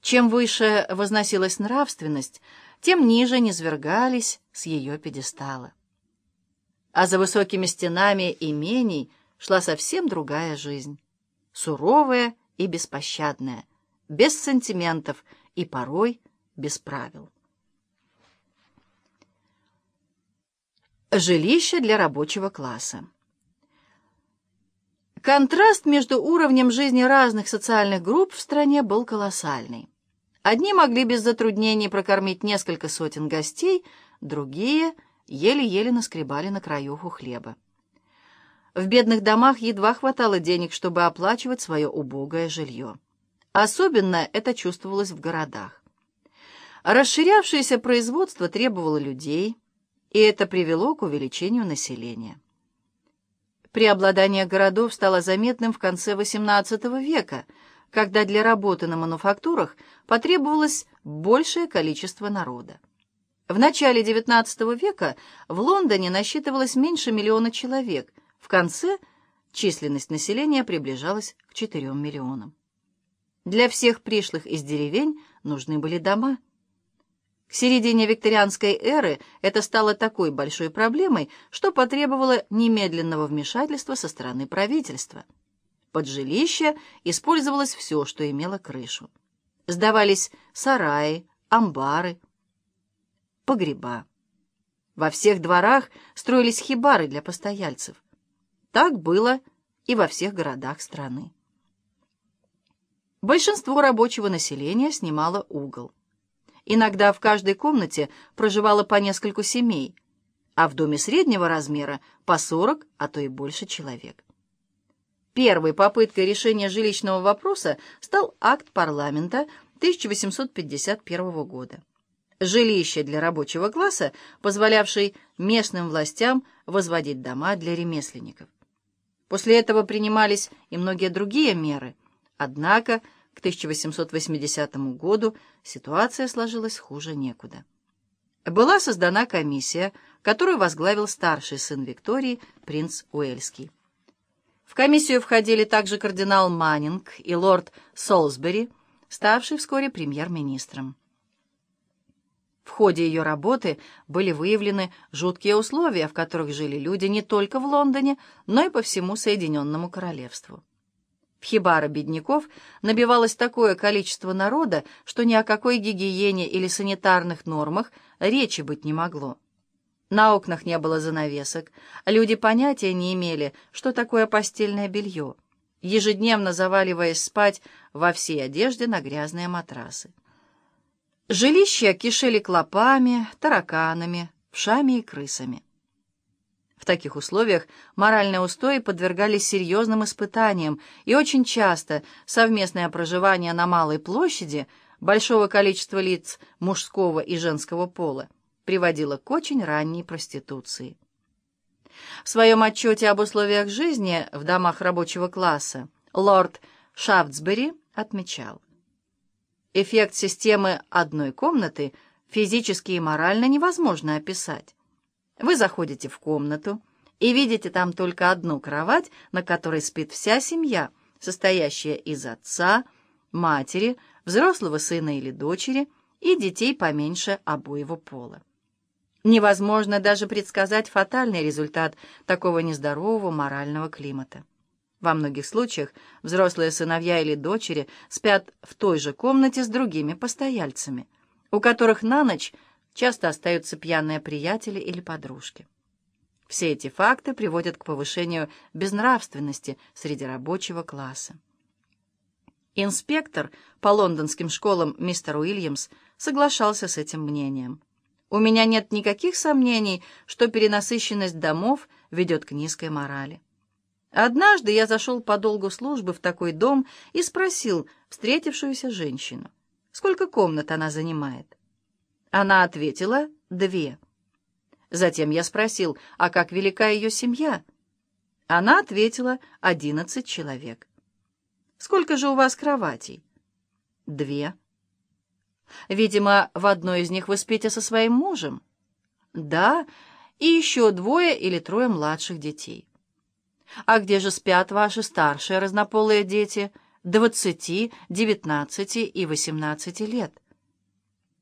Чем выше возносилась нравственность, тем ниже низвергались с ее пьедестала. А за высокими стенами имений шла совсем другая жизнь, суровая и беспощадная, без сантиментов и порой без правил. Жилище для рабочего класса. Контраст между уровнем жизни разных социальных групп в стране был колоссальный. Одни могли без затруднений прокормить несколько сотен гостей, другие еле-еле наскребали на краюху хлеба. В бедных домах едва хватало денег, чтобы оплачивать свое убогое жилье. Особенно это чувствовалось в городах. Расширявшееся производство требовало людей, и это привело к увеличению населения. Преобладание городов стало заметным в конце XVIII века, когда для работы на мануфактурах потребовалось большее количество народа. В начале XIX века в Лондоне насчитывалось меньше миллиона человек, в конце численность населения приближалась к 4 миллионам. Для всех пришлых из деревень нужны были дома – к середине викторианской эры это стало такой большой проблемой, что потребовало немедленного вмешательства со стороны правительства. Под жилище использовалось все, что имело крышу. Сдавались сараи, амбары, погреба. Во всех дворах строились хибары для постояльцев. Так было и во всех городах страны. Большинство рабочего населения снимало угол. Иногда в каждой комнате проживало по нескольку семей, а в доме среднего размера по 40, а то и больше человек. Первой попыткой решения жилищного вопроса стал акт парламента 1851 года. Жилище для рабочего класса, позволявший местным властям возводить дома для ремесленников. После этого принимались и многие другие меры, однако к 1880 году ситуация сложилась хуже некуда. Была создана комиссия, которую возглавил старший сын Виктории, принц Уэльский. В комиссию входили также кардинал Маннинг и лорд Солсбери, ставший вскоре премьер-министром. В ходе ее работы были выявлены жуткие условия, в которых жили люди не только в Лондоне, но и по всему Соединенному Королевству. В хибары бедняков набивалось такое количество народа, что ни о какой гигиене или санитарных нормах речи быть не могло. На окнах не было занавесок, люди понятия не имели, что такое постельное белье, ежедневно заваливаясь спать во всей одежде на грязные матрасы. Жилища кишели клопами, тараканами, вшами и крысами. В таких условиях моральные устои подвергались серьезным испытаниям, и очень часто совместное проживание на малой площади большого количества лиц мужского и женского пола приводило к очень ранней проституции. В своем отчете об условиях жизни в домах рабочего класса лорд Шафтсбери отмечал, эффект системы одной комнаты физически и морально невозможно описать. Вы заходите в комнату и видите там только одну кровать, на которой спит вся семья, состоящая из отца, матери, взрослого сына или дочери и детей поменьше обоего пола. Невозможно даже предсказать фатальный результат такого нездорового морального климата. Во многих случаях взрослые сыновья или дочери спят в той же комнате с другими постояльцами, у которых на ночь часто остаются пьяные приятели или подружки. Все эти факты приводят к повышению безнравственности среди рабочего класса. Инспектор по лондонским школам мистер Уильямс соглашался с этим мнением. «У меня нет никаких сомнений, что перенасыщенность домов ведет к низкой морали. Однажды я зашел по долгу службы в такой дом и спросил встретившуюся женщину, сколько комнат она занимает. Она ответила «две». Затем я спросил, а как велика ее семья? Она ответила «одиннадцать человек». «Сколько же у вас кроватей?» «Две». «Видимо, в одной из них вы спите со своим мужем?» «Да, и еще двое или трое младших детей». «А где же спят ваши старшие разнополые дети, 20, 19 и 18 лет.